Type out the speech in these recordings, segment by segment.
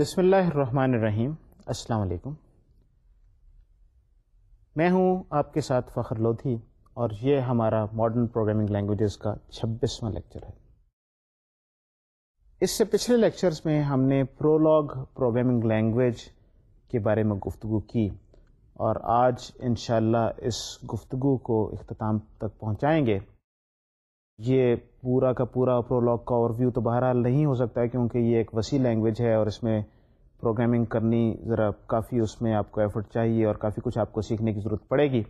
بسم اللہ الرحمن الرحیم السلام علیکم میں ہوں آپ کے ساتھ فخر لودھی اور یہ ہمارا ماڈرن پروگرامنگ لینگویجز کا چھبیسواں لیکچر ہے اس سے پچھلے لیکچرز میں ہم نے پرولگ پروگرامنگ لینگویج کے بارے میں گفتگو کی اور آج انشاءاللہ اس گفتگو کو اختتام تک پہنچائیں گے یہ پورا کا پورا پرولگ کا اور ویو تو بہرحال نہیں ہو سکتا ہے کیونکہ یہ ایک وسیع لینگویج ہے اور اس میں پروگرامنگ کرنی ذرا کافی اس میں آپ کو ایفرٹ چاہیے اور کافی کچھ آپ کو سیکھنے کی ضرورت پڑے گی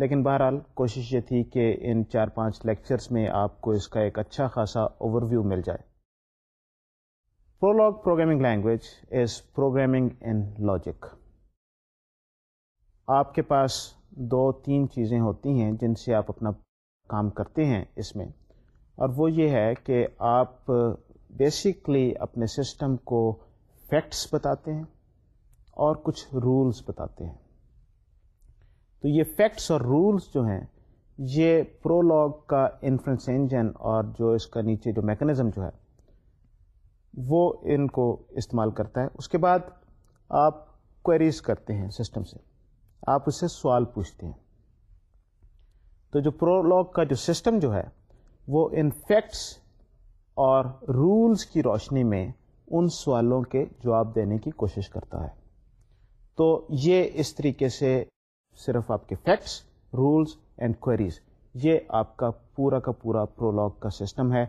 لیکن بہرحال کوشش یہ تھی کہ ان چار پانچ لیکچرز میں آپ کو اس کا ایک اچھا خاصا اوورویو مل جائے Prolog programming language is programming in logic آپ کے پاس دو تین چیزیں ہوتی ہیں جن سے آپ اپنا کام کرتے ہیں اس میں اور وہ یہ ہے کہ آپ بیسیکلی اپنے سسٹم کو فیکٹس بتاتے ہیں اور کچھ رولس بتاتے ہیں تو یہ فیکٹس اور رولس جو ہیں یہ پرولگ کا انفلینس انجن اور جو اس کا نیچے جو میکنزم جو ہے وہ ان کو استعمال کرتا ہے اس کے بعد آپ کوئریز کرتے ہیں سسٹم سے آپ اس سے سوال پوچھتے ہیں تو جو پرولگ کا جو سسٹم جو ہے وہ ان فیکٹس اور رولز کی روشنی میں ان سوالوں کے جواب دینے کی کوشش کرتا ہے تو یہ اس طریقے سے صرف آپ کے فیکٹس رولز اینڈ کوئریز یہ آپ کا پورا کا پورا پرولگ کا سسٹم ہے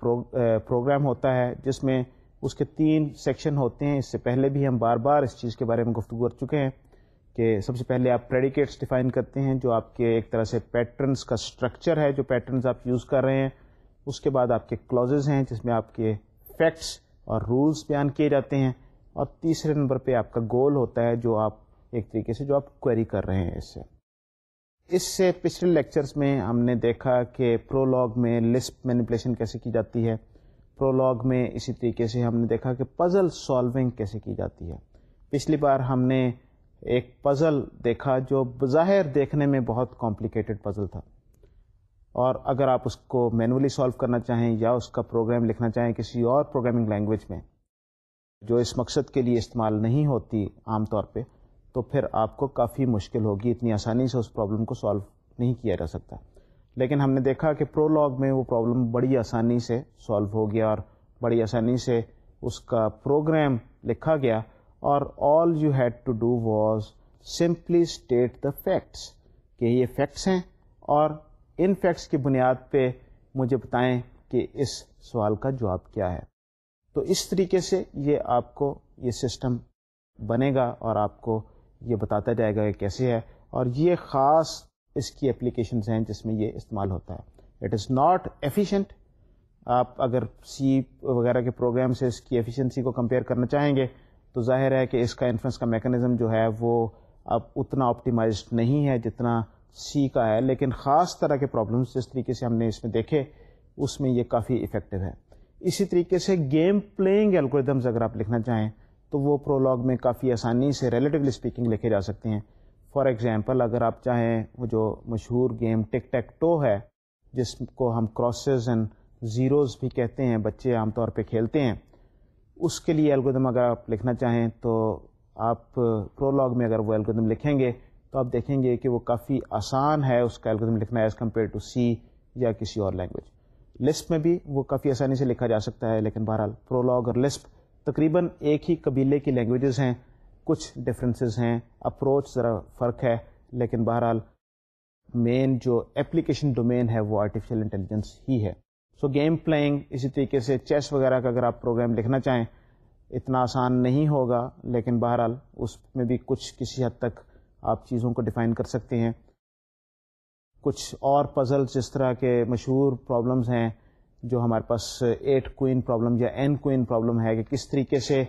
پروگرام eh, ہوتا ہے جس میں اس کے تین سیکشن ہوتے ہیں اس سے پہلے بھی ہم بار بار اس چیز کے بارے میں گفتگو کر چکے ہیں کہ سب سے پہلے آپ پریڈیکیٹس ڈیفائن کرتے ہیں جو آپ کے ایک طرح سے پیٹرنس کا اسٹرکچر ہے جو پیٹرنس آپ یوز کر رہے ہیں اس کے بعد آپ کے کلوزز ہیں جس میں آپ کے فیکٹس اور رولس بیان کیے جاتے ہیں اور تیسرے نمبر پہ آپ کا گول ہوتا ہے جو آپ ایک طریقے سے جو آپ کوئری کر رہے ہیں اس سے اس سے پچھلے لیکچرز میں ہم نے دیکھا کہ پرولگ میں لسپ مینیپولیشن کیسے کی جاتی ہے پرولگ میں اسی طریقے سے ہم نے دیکھا کہ پزل سالونگ کیسے کی جاتی ہے پچھلی بار ہم نے ایک پزل دیکھا جو بظاہر دیکھنے میں بہت کمپلیکیٹڈ پزل تھا اور اگر آپ اس کو مینولی سالو کرنا چاہیں یا اس کا پروگرام لکھنا چاہیں کسی اور پروگرامنگ لینگویج میں جو اس مقصد کے لیے استعمال نہیں ہوتی عام طور پہ تو پھر آپ کو کافی مشکل ہوگی اتنی آسانی سے اس پرابلم کو سالو نہیں کیا جا سکتا لیکن ہم نے دیکھا کہ پرولگ میں وہ پرابلم بڑی آسانی سے سالو ہو گیا اور بڑی آسانی سے اس کا پروگرام لکھا گیا اور all you had to do was simply state the facts کہ یہ فیکٹس ہیں اور ان فیکٹس کی بنیاد پہ مجھے بتائیں کہ اس سوال کا جواب کیا ہے تو اس طریقے سے یہ آپ کو یہ سسٹم بنے گا اور آپ کو یہ بتاتا جائے گا کہ کیسے ہے اور یہ خاص اس کی اپلیکیشنز ہیں جس میں یہ استعمال ہوتا ہے اٹ از ناٹ ایفیشینٹ آپ اگر سی وغیرہ کے پروگرام سے اس کی ایفیشینسی کو کمپیئر کرنا چاہیں گے تو ظاہر ہے کہ اس کا انفرنس کا میکانزم جو ہے وہ اب اتنا آپٹیمائزڈ نہیں ہے جتنا سی کا ہے لیکن خاص طرح کے پرابلمس جس طریقے سے ہم نے اس میں دیکھے اس میں یہ کافی افیکٹو ہے اسی طریقے سے گیم پلینگ الگوریدمز اگر آپ لکھنا چاہیں تو وہ پرولگ میں کافی آسانی سے ریلیٹیولی اسپیکنگ لکھے جا سکتے ہیں فار ایگزامپل اگر آپ چاہیں وہ جو مشہور گیم ٹک ٹیک ٹو ہے جس کو ہم کراسز اینڈ زیروز بھی کہتے ہیں بچے عام طور پہ کھیلتے ہیں اس کے لیے الگودم اگر آپ لکھنا چاہیں تو آپ پرولگ میں اگر وہ الگودم لکھیں گے تو آپ دیکھیں گے کہ وہ کافی آسان ہے اس کا الگزم لکھنا ایز کمپیئر ٹو سی یا کسی اور لینگویج لسپ میں بھی وہ کافی آسانی سے لکھا جا سکتا ہے لیکن بہرحال پرولاگ اور لسپ تقریباً ایک ہی قبیلے کی لینگویجز ہیں کچھ ڈفرینسز ہیں اپروچ ذرا فرق ہے لیکن بہرحال مین جو اپلیکیشن ڈومین ہے وہ آرٹیفیشیل انٹیلیجنس ہی ہے سو گیم پلینگ اسی طریقے سے چیس وغیرہ کا اگر آپ پروگرام لکھنا چاہیں اتنا آسان نہیں ہوگا لیکن بہرحال اس میں بھی کچھ کسی حد تک آپ چیزوں کو ڈیفائن کر سکتے ہیں کچھ اور پزلس جس طرح کے مشہور پرابلمس ہیں جو ہمارے پاس ایٹ کوئن پرابلم یا این کوئن پرابلم ہے کہ کس طریقے سے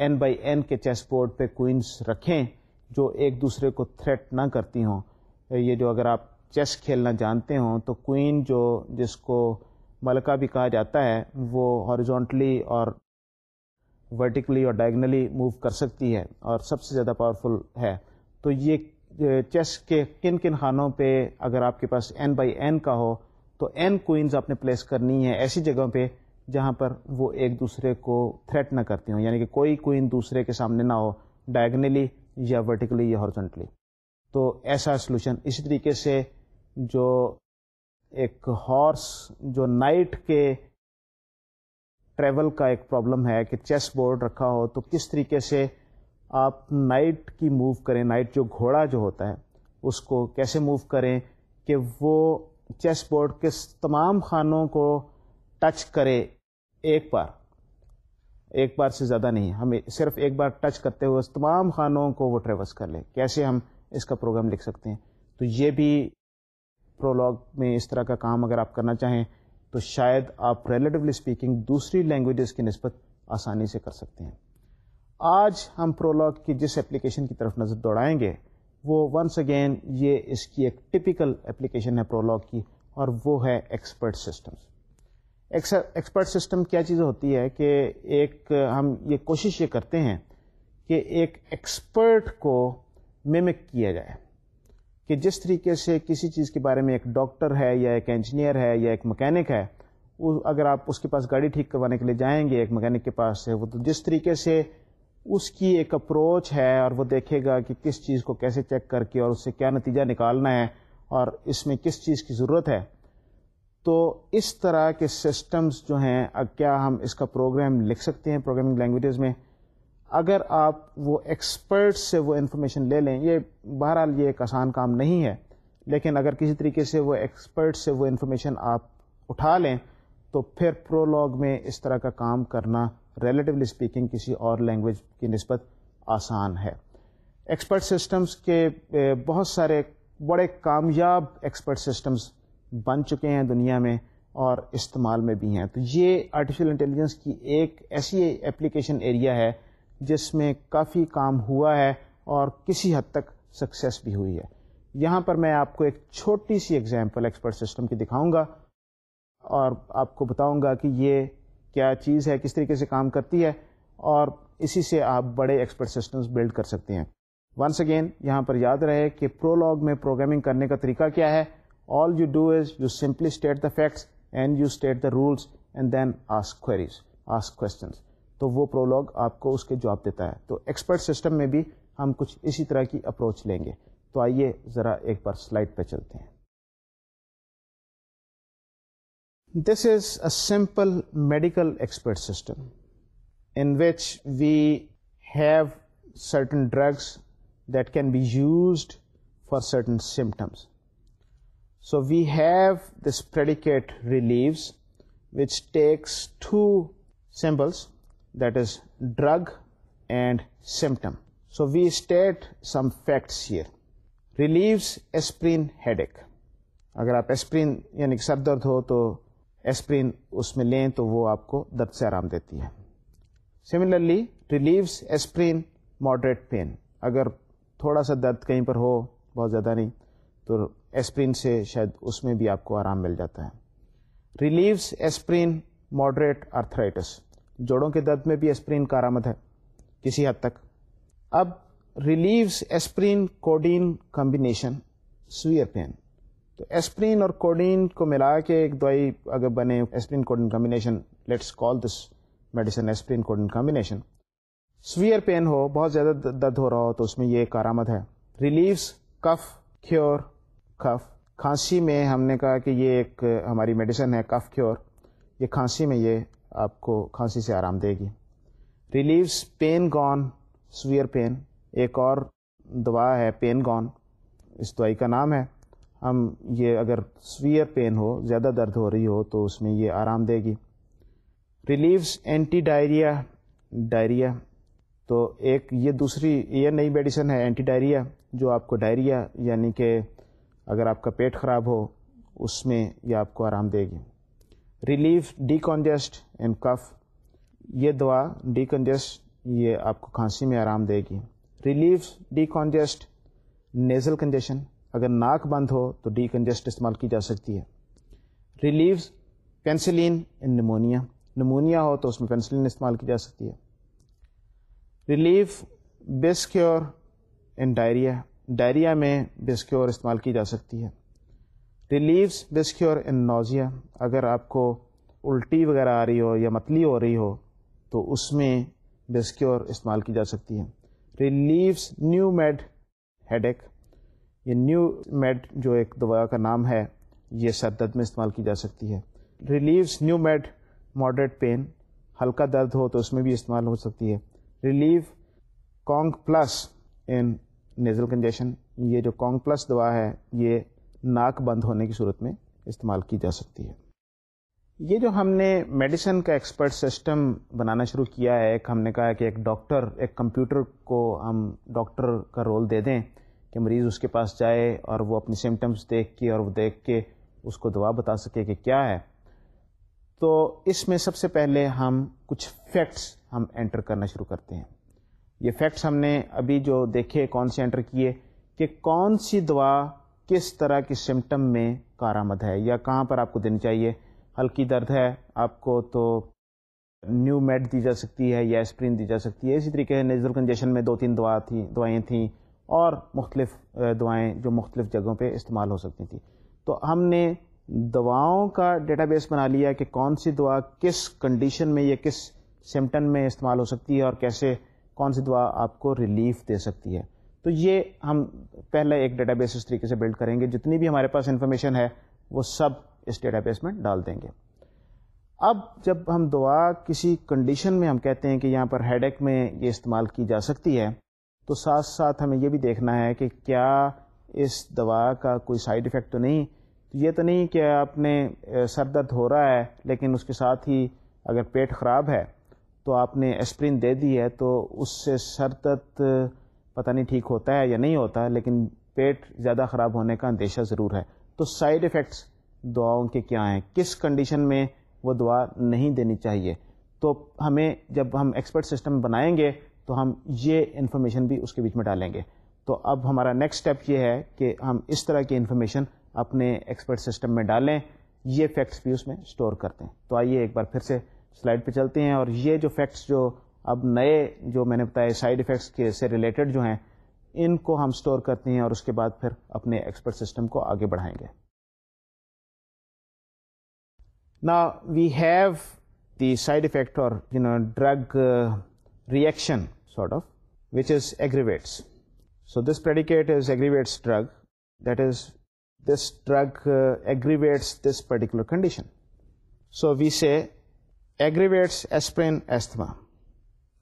این بائی این کے چیس بورڈ پہ کوئنس رکھیں جو ایک دوسرے کو تھریٹ نہ کرتی ہوں یہ جو اگر آپ چیس کھیلنا جانتے ہوں تو کوئن جو جس کو ملکہ بھی کہا جاتا ہے وہ ہاریزونٹلی اور ورٹیکلی اور ڈائگنلی موو کر سکتی ہے اور سب سے زیادہ پاورفل ہے تو یہ چیس کے کن کن خانوں پہ اگر آپ کے پاس این بائی این کا ہو تو این کوئنز آپ نے پلیس کرنی ہے ایسی جگہوں پہ جہاں پر وہ ایک دوسرے کو تھریٹ نہ کرتی ہوں یعنی کہ کوئی کوئن دوسرے کے سامنے نہ ہو ڈائگنلی یا ورٹیکلی یا ہارزنٹلی تو ایسا سلوشن اسی طریقے سے جو ایک ہارس جو نائٹ کے ٹریول کا ایک پرابلم ہے کہ چیس بورڈ رکھا ہو تو کس طریقے سے آپ نائٹ کی موو کریں نائٹ جو گھوڑا جو ہوتا ہے اس کو کیسے موو کریں کہ وہ چیس بورڈ کے تمام خانوں کو ٹچ کرے ایک بار ایک بار سے زیادہ نہیں ہم صرف ایک بار ٹچ کرتے ہوئے تمام خانوں کو وہ ٹریورس کر لیں کیسے ہم اس کا پروگرام لکھ سکتے ہیں تو یہ بھی پرولگ میں اس طرح کا کام اگر آپ کرنا چاہیں تو شاید آپ ریلیٹولی اسپیکنگ دوسری لینگویجز کی نسبت آسانی سے کر سکتے ہیں آج ہم پرولگ کی جس اپلیکیشن کی طرف نظر دوڑائیں گے وہ ونس اگین یہ اس کی ایک ٹپیکل اپلیکیشن ہے پرولگ کی اور وہ ہے ایکسپرٹ سسٹم ایکسپرٹ سسٹم کیا چیز ہوتی ہے کہ ایک ہم یہ کوشش یہ کرتے ہیں کہ ایک ایکسپرٹ کو میمک کیا جائے کہ جس طریقے سے کسی چیز کے بارے میں ایک ڈاکٹر ہے یا ایک انجینئر ہے یا ایک مکینک ہے اگر آپ اس کے پاس گاڑی ٹھیک کروانے کے لیے جائیں گے ایک مکینک کے پاس وہ تو جس طریقے سے اس کی ایک اپروچ ہے اور وہ دیکھے گا کہ کس چیز کو کیسے چیک کر کے اور اس سے کیا نتیجہ نکالنا ہے اور اس میں کس چیز کی ضرورت ہے تو اس طرح کے سسٹمز جو ہیں کیا ہم اس کا پروگرام لکھ سکتے ہیں پروگرامنگ لینگویجز میں اگر آپ وہ ایکسپرٹ سے وہ انفارمیشن لے لیں یہ بہرحال یہ ایک آسان کام نہیں ہے لیکن اگر کسی طریقے سے وہ ایکسپرٹ سے وہ انفارمیشن آپ اٹھا لیں تو پھر پرولوگ میں اس طرح کا کام کرنا ریلیٹیولی اسپیکنگ کسی اور لینگویج کی نسبت آسان ہے ایکسپرٹ سسٹمس کے بہت سارے بڑے کامیاب ایکسپرٹ سسٹمس بن چکے ہیں دنیا میں اور استعمال میں بھی ہیں تو یہ آرٹیفیشیل انٹیلیجنس کی ایک ایسی ایپلیکیشن ایریا ہے جس میں کافی کام ہوا ہے اور کسی حد تک سکسیس بھی ہوئی ہے یہاں پر میں آپ کو ایک چھوٹی سی ایگزامپل ایکسپرٹ سسٹم کی دکھاؤں گا اور آپ کو بتاؤں گا کہ یہ کیا چیز ہے کس طریقے سے کام کرتی ہے اور اسی سے آپ بڑے ایکسپرٹ سسٹمس بلڈ کر سکتے ہیں ونس اگین یہاں پر یاد رہے کہ پرولگ میں پروگرامنگ کرنے کا طریقہ کیا ہے all you do is you simply state the facts and you state the rules and then ask queries ask questions تو وہ پرولگ آپ کو اس کے جواب دیتا ہے تو ایکسپرٹ سسٹم میں بھی ہم کچھ اسی طرح کی اپروچ لیں گے تو آئیے ذرا ایک بار سلائڈ پہ چلتے ہیں this is a simple medical expert system in which we have certain drugs that can be used for certain symptoms so we have this predicate relieves which takes two symbols that is drug and symptom so we state some facts here relieves aspirin headache اگر آپ aspirin یعنی کہ سر درد ہو تو aspirin اس میں لیں تو وہ آپ کو درد سے آرام دیتی ہے similarly relieves aspirin moderate pain اگر تھوڑا سا درد کہیں پر ہو بہت زیادہ نہیں تو ایسپرین سے شاید اس میں بھی آپ کو آرام مل جاتا ہے ریلیوس ایسپرین ماڈریٹ آرتھرائٹس جوڑوں کے درد میں بھی ایسپرین کا آرامد ہے کسی حد تک اب relieves aspirin codeine combination severe pain تو ایسپرین اور کوڈین کو ملا کے ایک دوائی اگر بنے aspirin codeine combination let's call this medicine aspirin codeine combination severe pain ہو بہت زیادہ درد ہو رہا ہو تو اس میں یہ ایک کارآمد ہے ریلیوس کف کیور کف کھانسی میں ہم نے کہا کہ یہ ایک ہماری میڈیسن ہے کف کیور یہ کھانسی میں یہ آپ کو کھانسی سے آرام دے گی relieves pain gone severe pain ایک اور دوا ہے پین گون اس دوائی کا نام ہے ہم یہ اگر سویئر پین ہو زیادہ درد ہو رہی ہو تو اس میں یہ آرام دے گی ریلیف اینٹی ڈائریا ڈائریا تو ایک یہ دوسری یہ نئی میڈیسن ہے اینٹی ڈائریا جو آپ کو ڈائریا یعنی کہ اگر آپ کا پیٹ خراب ہو اس میں یہ آپ کو آرام دے گی relief decongest and cough یہ دوا ڈی کنجسٹ یہ آپ کو کھانسی میں آرام دے گی relief decongest nasal congestion اگر ناک بند ہو تو ڈی کنجسٹ استعمال کی جا سکتی ہے relieves penicillin in pneumonia pneumonia ہو تو اس میں پینسلین استعمال کی جا سکتی ہے relief Bescure in diarrhoea diarrhoea میں بیسکیور استعمال کی جا سکتی ہے ریلیوز بیسکیور ان نوزیا اگر آپ کو الٹی وغیرہ آ رہی ہو یا متلی ہو رہی ہو تو اس میں بیسکیور استعمال کی جا سکتی ہے relieves Numed headache یہ نیو میڈ جو ایک دوا کا نام ہے یہ سر درد میں استعمال کی جا سکتی ہے relieves new made moderate pain ہلکا درد ہو تو اس میں بھی استعمال ہو سکتی ہے relieve Cong plus in nasal congestion یہ جو کانگ پلس دوا ہے یہ ناک بند ہونے کی صورت میں استعمال کی جا سکتی ہے یہ جو ہم نے میڈیسن کا ایکسپرٹ سسٹم بنانا شروع کیا ہے ایک ہم نے کہا کہ ایک ڈاکٹر ایک کمپیوٹر کو ہم ڈاکٹر کا رول دے دیں کہ مریض اس کے پاس جائے اور وہ اپنی سمٹمس دیکھ کے اور وہ دیکھ کے اس کو دعا بتا سکے کہ کیا ہے تو اس میں سب سے پہلے ہم کچھ فیکٹس ہم انٹر کرنا شروع کرتے ہیں یہ فیکٹس ہم نے ابھی جو دیکھے کون سے انٹر کیے کہ کون سی دوا کس طرح کی سمٹم میں کارآمد ہے یا کہاں پر آپ کو دینی چاہیے ہلکی درد ہے آپ کو تو نیو میڈ دی جا سکتی ہے یا اسپرین دی جا سکتی ہے اسی طریقے سے نیزل کنجیشن میں دو تین دوا تھیں دوائیں تھیں اور مختلف دوائیں جو مختلف جگہوں پہ استعمال ہو سکتی تھیں تو ہم نے دواؤں کا ڈیٹا بیس بنا لیا کہ کون سی دوا کس کنڈیشن میں یا کس سمٹن میں استعمال ہو سکتی ہے اور کیسے کون سی دعا آپ کو ریلیف دے سکتی ہے تو یہ ہم پہلے ایک ڈیٹا بیس اس طریقے سے بلڈ کریں گے جتنی بھی ہمارے پاس انفارمیشن ہے وہ سب اس ڈیٹا بیس میں ڈال دیں گے اب جب ہم دعا کسی کنڈیشن میں ہم کہتے ہیں کہ یہاں پر ہیڈ ایک میں یہ استعمال کی جا سکتی ہے تو ساتھ ساتھ ہمیں یہ بھی دیکھنا ہے کہ کیا اس دوا کا کوئی سائیڈ افیکٹ تو نہیں یہ تو نہیں کہ آپ نے سر درد ہو رہا ہے لیکن اس کے ساتھ ہی اگر پیٹ خراب ہے تو آپ نے اسپرن دے دی ہے تو اس سے سر درد پتہ نہیں ٹھیک ہوتا ہے یا نہیں ہوتا لیکن پیٹ زیادہ خراب ہونے کا اندیشہ ضرور ہے تو سائیڈ افیکٹس دعاؤں کے کیا ہیں کس کنڈیشن میں وہ دعا نہیں دینی چاہیے تو ہمیں جب ہم ایکسپرٹ سسٹم بنائیں گے تو ہم یہ انفارمیشن بھی اس کے بیچ میں ڈالیں گے تو اب ہمارا نیکسٹ اسٹیپ یہ ہے کہ ہم اس طرح کی انفارمیشن اپنے ایکسپرٹ سسٹم میں ڈالیں یہ فیکٹس بھی اس میں اسٹور کرتے ہیں تو آئیے ایک بار پھر سے سلائڈ پہ چلتے ہیں اور یہ جو فیکٹس جو اب نئے جو میں نے بتایا سائڈ افیکٹس کے سے ریلیٹڈ جو ہیں ان کو ہم اسٹور کرتے ہیں اور اس کے بعد پھر اپنے ایکسپرٹ سسٹم کو آگے بڑھائیں گے نا we have the side effect اور drug reaction sort of which is aggravates so this predicate is aggravates drug that is this drug aggravates this particular condition so we say aggravates aspirin استما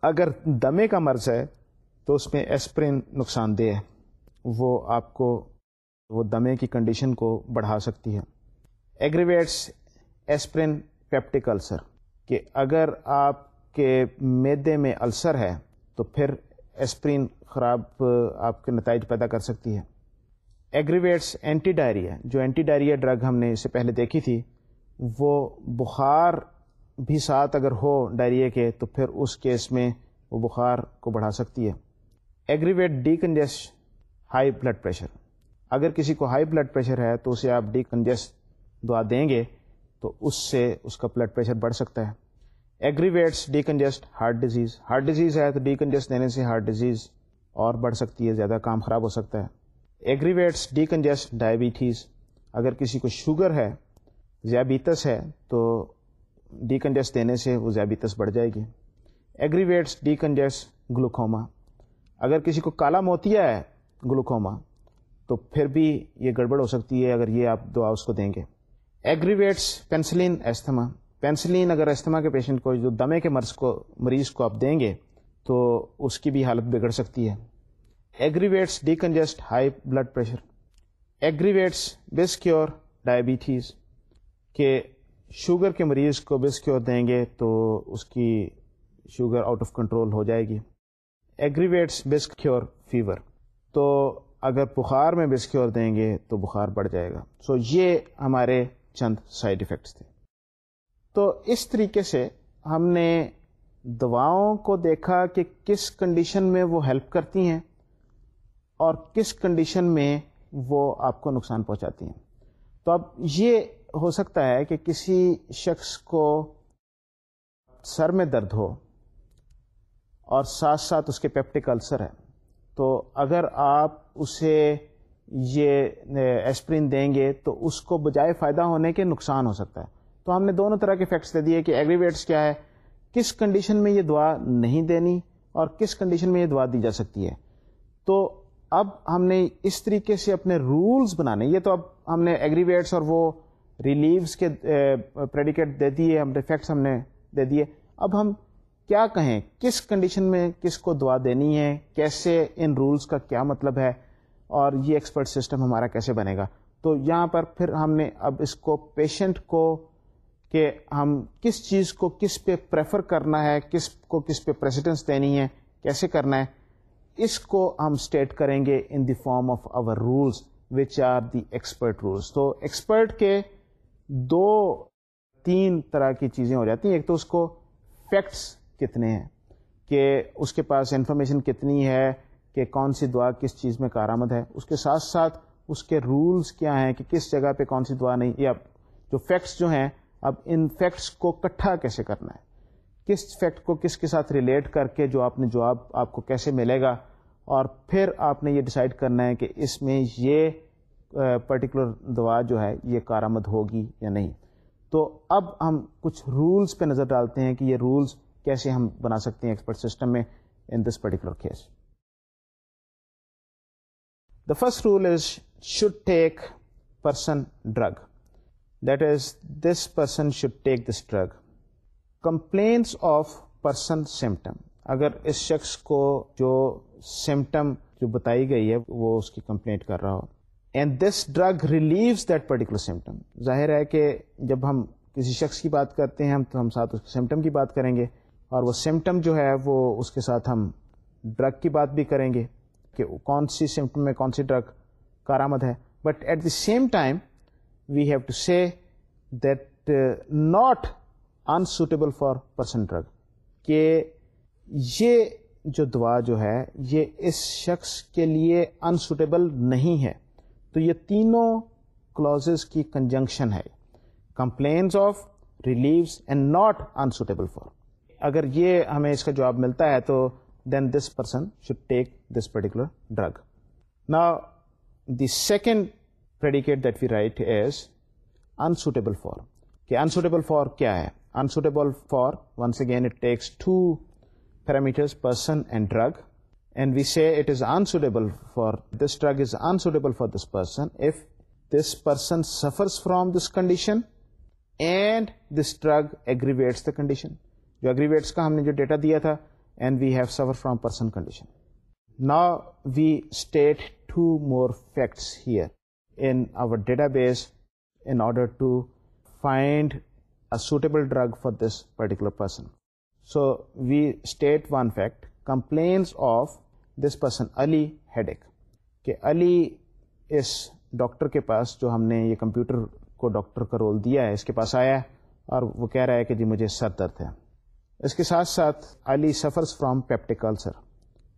اگر دمے کا مرض ہے تو اس میں aspirin نقصان دہ ہے وہ آپ کو وہ دمے کی کنڈیشن کو بڑھا سکتی ہے ایگریویٹس ایسپرین پیپٹیک السر کہ اگر آپ کے میدے میں السر ہے تو پھر اسپرین خراب آپ کے نتائج پیدا کر سکتی ہے ایگریویٹس اینٹی ڈائریا جو اینٹی ڈائریا ڈرگ ہم نے اس سے پہلے دیکھی تھی وہ بخار بھی ساتھ اگر ہو ڈائریا کے تو پھر اس کیس میں وہ بخار کو بڑھا سکتی ہے aggravate decongest high blood pressure اگر کسی کو ہائی بلڈ پریشر ہے تو اسے آپ ڈی کنجیس دعا دیں گے تو اس سے اس کا بلڈ پریشر بڑھ سکتا ہے aggravates decongest heart disease heart disease ہے تو ڈی دینے سے ہارٹ ڈیزیز اور بڑھ سکتی ہے زیادہ کام خراب ہو سکتا ہے ایگریویٹس ڈیکنجسٹ ڈائبیٹیز اگر کسی کو شوگر ہے ذیابیتس ہے تو ڈیکنجسٹ دینے سے وہ ذیابیتس بڑھ جائے گی ایگریویٹس ڈیکنجسٹ گلوکوما اگر کسی کو کالا موتیا ہے گلوکوما تو پھر بھی یہ گڑبڑ ہو سکتی ہے اگر یہ آپ دعا اس کو دیں گے ایگریویٹس پینسلین استھما پینسلین اگر استما کے پیشنٹ کو جو دمے کے مرض کو مریض کو آپ دیں گے تو اس کی بھی حالت بگڑ سکتی ہے aggravates decongest high blood pressure aggravates biscure diabetes کہ شوگر کے مریض کو بسکیور دیں گے تو اس کی شوگر آؤٹ آف کنٹرول ہو جائے گی ایگریویٹس بسکیور فیور تو اگر بخار میں بسکیور دیں گے تو بخار بڑھ جائے گا سو so یہ ہمارے چند سائڈ افیکٹس تھے تو اس طریقے سے ہم نے دواؤں کو دیکھا کہ کس کنڈیشن میں وہ ہیلپ کرتی ہیں اور کس کنڈیشن میں وہ آپ کو نقصان پہنچاتی ہیں تو اب یہ ہو سکتا ہے کہ کسی شخص کو سر میں درد ہو اور ساتھ ساتھ اس کے پیپٹک السر ہے تو اگر آپ اسے یہ اسپرین دیں گے تو اس کو بجائے فائدہ ہونے کے نقصان ہو سکتا ہے تو ہم نے دونوں طرح کے فیکٹس دے دیے کہ ایگریویٹس کیا ہے کس کنڈیشن میں یہ دعا نہیں دینی اور کس کنڈیشن میں یہ دعا دی جا سکتی ہے تو اب ہم نے اس طریقے سے اپنے رولز بنانے یہ تو اب ہم نے ایگریویٹس اور وہ ریلیوز کے پریڈیکیٹ دے دیے ہم نے فیکٹس ہم نے دے دیے اب ہم کیا کہیں کس کنڈیشن میں کس کو دعا دینی ہے کیسے ان رولز کا کیا مطلب ہے اور یہ ایکسپرٹ سسٹم ہمارا کیسے بنے گا تو یہاں پر پھر ہم نے اب اس کو پیشنٹ کو کہ ہم کس چیز کو کس پہ پریفر کرنا ہے کس کو کس پہ پریسیڈنس دینی ہے کیسے کرنا ہے اس کو ہم اسٹیٹ کریں گے ان دی فارم آف اور rules which are the expert rules تو ایکسپرٹ کے دو تین طرح کی چیزیں ہو جاتی ہیں ایک تو اس کو فیکٹس کتنے ہیں کہ اس کے پاس انفارمیشن کتنی ہے کہ کون سی دعا کس چیز میں کارآمد ہے اس کے ساتھ ساتھ اس کے رولس کیا ہیں کہ کس جگہ پہ کون سی دعا نہیں یا جو فیکٹس جو ہیں اب ان فیکٹس کو اکٹھا کیسے کرنا ہے کس فیکٹ کو کس کے ساتھ ریلیٹ کر کے جو آپ نے جواب آپ کو کیسے ملے گا اور پھر آپ نے یہ ڈیسائیڈ کرنا ہے کہ اس میں یہ پرٹیکولر دوا جو ہے یہ کارآمد ہوگی یا نہیں تو اب ہم کچھ رولز پہ نظر ڈالتے ہیں کہ یہ رولز کیسے ہم بنا سکتے ہیں ایکسپرٹ سسٹم میں in this particular case the first rule is should take person drug that is this person should take this drug complains of person symptom اگر اس شخص کو جو سمٹم جو بتائی گئی ہے وہ اس کی کمپلینٹ کر رہا ہو and this drug relieves that particular symptom ظاہر ہے کہ جب ہم کسی شخص کی بات کرتے ہیں ہم تو ہم ساتھ اس کے سمٹم کی بات کریں گے اور وہ سمٹم جو ہے وہ اس کے ساتھ ہم ڈرگ کی بات بھی کریں گے کہ کون سی سمٹم میں کون سی ڈرگ کارآمد ہے but at the same time we have to say that not unsuitable for person drug کہ یہ جو دعا جو ہے یہ اس شخص کے لیے انسوٹیبل نہیں ہے تو یہ تینوں کلازز کی کنجنکشن ہے compliance of relieves and not unsuitable for اگر یہ ہمیں اس کا جواب ملتا ہے تو then this person should take this particular drug نا the second to diet is unsuitable for کہ انسوٹیبل فار کیا ہے unsuitable for once again it takes two parameters person drug and we see it is unsuitable for this drug is unsuitable for this person if this person suffers from this condition and this drug aggravates the condition جو aggravates کا ہم نے جو data دیا تھا and we have suffer from person condition نا we state two more facts here in our database in order to find a suitable drug for this particular person so we state one fact complains of this person Ali headache کہ علی اس doctor کے پاس جو ہم نے یہ computer کو doctor کا role دیا ہے اس کے پاس آیا ہے اور وہ کہہ رہا ہے کہ جی مجھے سر درد ہے اس کے ساتھ ساتھ Ali suffers from peptic ulcer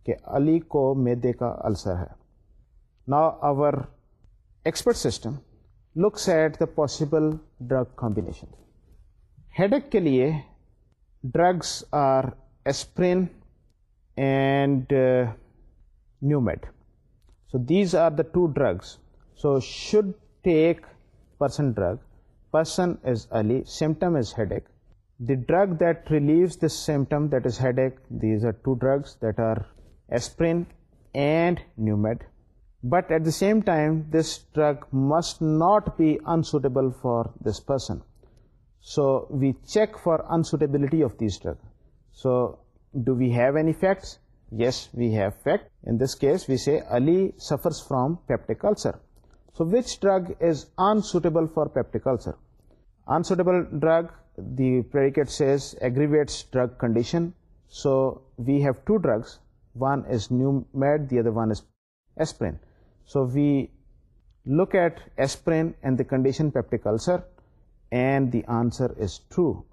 کہ علی کو میدے کا السر ہے نا our expert system looks at the possible drug combination head کے لیے drugs are aspirin and Newmed so these are the two drugs so should take person drug person is Ali symptom is headache the drug that relieves this symptom that is headache these are two drugs that are aspirin and Newmed But at the same time, this drug must not be unsuitable for this person. So we check for unsuitability of these drugs. So do we have any facts? Yes, we have fact. In this case, we say Ali suffers from peptic ulcer. So which drug is unsuitable for peptic ulcer? Unsuitable drug, the predicate says, aggravates drug condition. So we have two drugs. One is Numed, the other one is aspirin. So we look at aspirin and the condition peptic ulcer, and the answer is true.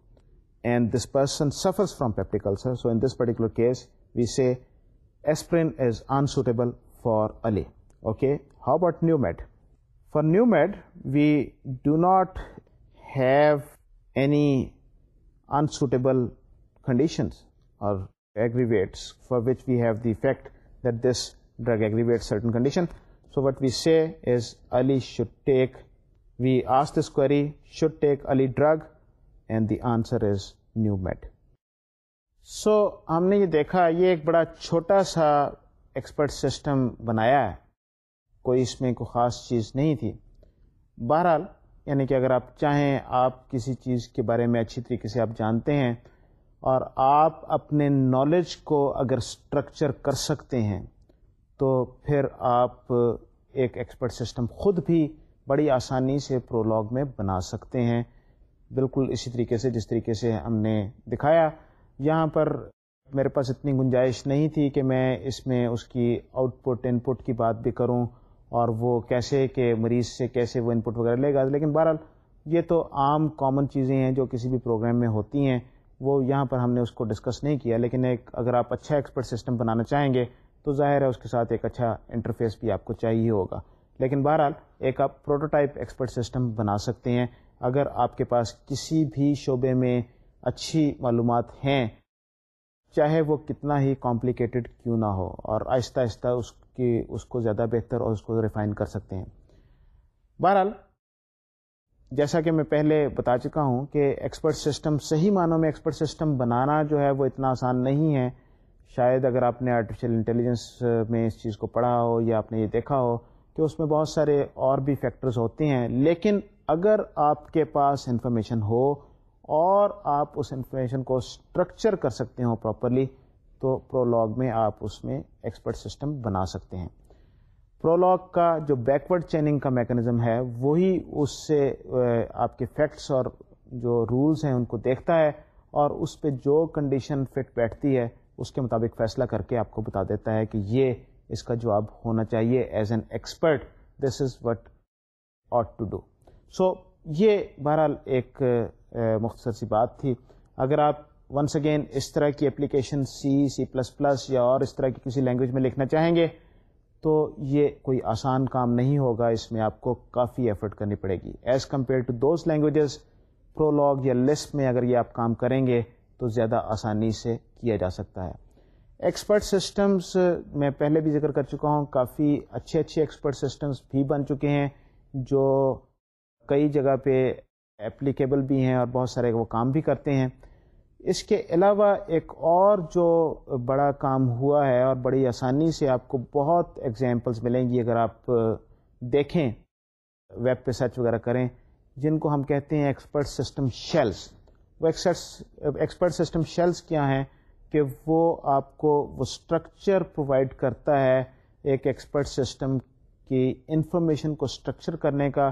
And this person suffers from peptic ulcer. So in this particular case, we say aspirin is unsuitable for Ali. Okay, how about NUMED? For NUMED, we do not have any unsuitable conditions or aggravates for which we have the fact that this drug aggravates certain condition. So what we say is Ali should take we ask this query should take Ali drug and the answer is Newmed so ہم نے یہ دیکھا یہ ایک بڑا چھوٹا سا expert system بنایا ہے کوئی اس میں کوئی خاص چیز نہیں تھی بہرحال یعنی کہ اگر آپ چاہیں آپ کسی چیز کے بارے میں اچھی طریقے سے آپ جانتے ہیں اور آپ اپنے نالج کو اگر اسٹرکچر کر سکتے ہیں تو پھر آپ ایک ایکسپرٹ سسٹم خود بھی بڑی آسانی سے پرولوگ میں بنا سکتے ہیں بالکل اسی طریقے سے جس طریقے سے ہم نے دکھایا یہاں پر میرے پاس اتنی گنجائش نہیں تھی کہ میں اس میں اس کی آؤٹ پٹ ان پٹ کی بات بھی کروں اور وہ کیسے کہ مریض سے کیسے وہ ان پٹ وغیرہ لے گا لیکن بہرحال یہ تو عام کامن چیزیں ہیں جو کسی بھی پروگرام میں ہوتی ہیں وہ یہاں پر ہم نے اس کو ڈسکس نہیں کیا لیکن ایک اگر آپ اچھا ایکسپرٹ سسٹم بنانا چاہیں گے تو ظاہر ہے اس کے ساتھ ایک اچھا انٹرفیس بھی آپ کو چاہیے ہوگا لیکن بہرحال ایک آپ پروٹوٹائپ ایکسپرٹ سسٹم بنا سکتے ہیں اگر آپ کے پاس کسی بھی شعبے میں اچھی معلومات ہیں چاہے وہ کتنا ہی کمپلیکیٹڈ کیوں نہ ہو اور آہستہ آہستہ اس کی اس کو زیادہ بہتر اور اس کو ریفائن کر سکتے ہیں بہرحال جیسا کہ میں پہلے بتا چکا ہوں کہ ایکسپرٹ سسٹم صحیح معنوں میں ایکسپرٹ سسٹم بنانا جو ہے وہ اتنا آسان نہیں ہے شاید اگر آپ نے آرٹیفیشیل انٹیلیجنس میں اس چیز کو پڑھا ہو یا آپ نے یہ دیکھا ہو کہ اس میں بہت سارے اور بھی فیکٹرز ہوتے ہیں لیکن اگر آپ کے پاس انفارمیشن ہو اور آپ اس انفارمیشن کو اسٹرکچر کر سکتے ہوں پراپرلی تو پرولگ میں آپ اس میں ایکسپرٹ سسٹم بنا سکتے ہیں پرولگ کا جو بیکورڈ چیننگ کا میکنزم ہے وہی اس سے آپ کے فیکٹس اور جو رولز ہیں ان کو دیکھتا ہے اور اس پہ جو کنڈیشن فٹ بیٹھتی ہے اس کے مطابق فیصلہ کر کے آپ کو بتا دیتا ہے کہ یہ اس کا جواب ہونا چاہیے as an expert this is what ought to do so یہ بہرحال ایک مختصر سی بات تھی اگر آپ ونس اگین اس طرح کی application C C plus plus یا اور اس طرح کی کسی لینگویج میں لکھنا چاہیں گے تو یہ کوئی آسان کام نہیں ہوگا اس میں آپ کو کافی ایفرٹ کرنی پڑے گی as compare to those languages Prolog یا لسٹ میں اگر یہ آپ کام کریں گے تو زیادہ آسانی سے کیا جا سکتا ہے ایکسپرٹ سسٹمز میں پہلے بھی ذکر کر چکا ہوں کافی اچھے اچھے ایکسپرٹ سسٹمز بھی بن چکے ہیں جو کئی جگہ پہ اپلیکیبل بھی ہیں اور بہت سارے وہ کام بھی کرتے ہیں اس کے علاوہ ایک اور جو بڑا کام ہوا ہے اور بڑی آسانی سے آپ کو بہت ایگزامپلس ملیں گی اگر آپ دیکھیں ویب پہ سرچ وغیرہ کریں جن کو ہم کہتے ہیں ایکسپرٹ سسٹم شیلس وہ ایکسپرٹ سسٹم شیلس کیا ہیں کہ وہ آپ کو وہ اسٹرکچر پرووائڈ کرتا ہے ایک ایکسپرٹ سسٹم کی انفارمیشن کو اسٹرکچر کرنے کا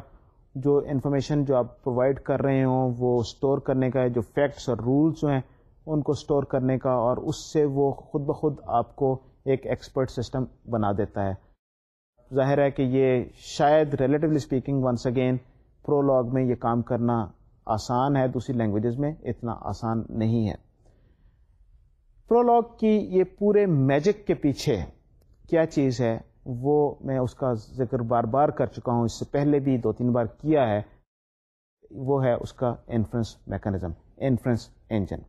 جو انفارمیشن جو آپ پرووائڈ کر رہے ہوں وہ اسٹور کرنے کا جو فیکٹس اور رولس جو ہیں ان کو اسٹور کرنے کا اور اس سے وہ خود بخود آپ کو ایک ایکسپرٹ سسٹم بنا دیتا ہے ظاہر ہے کہ یہ شاید relatively speaking once again Prolog میں یہ کام کرنا آسان ہے دوسری لینگویجز میں اتنا آسان نہیں ہے پرولوگ کی یہ پورے میجک کے پیچھے کیا چیز ہے وہ میں اس کا ذکر بار بار کر چکا ہوں اس سے پہلے بھی دو تین بار کیا ہے وہ ہے اس کا انفرنس میکانزم انفرنس انجن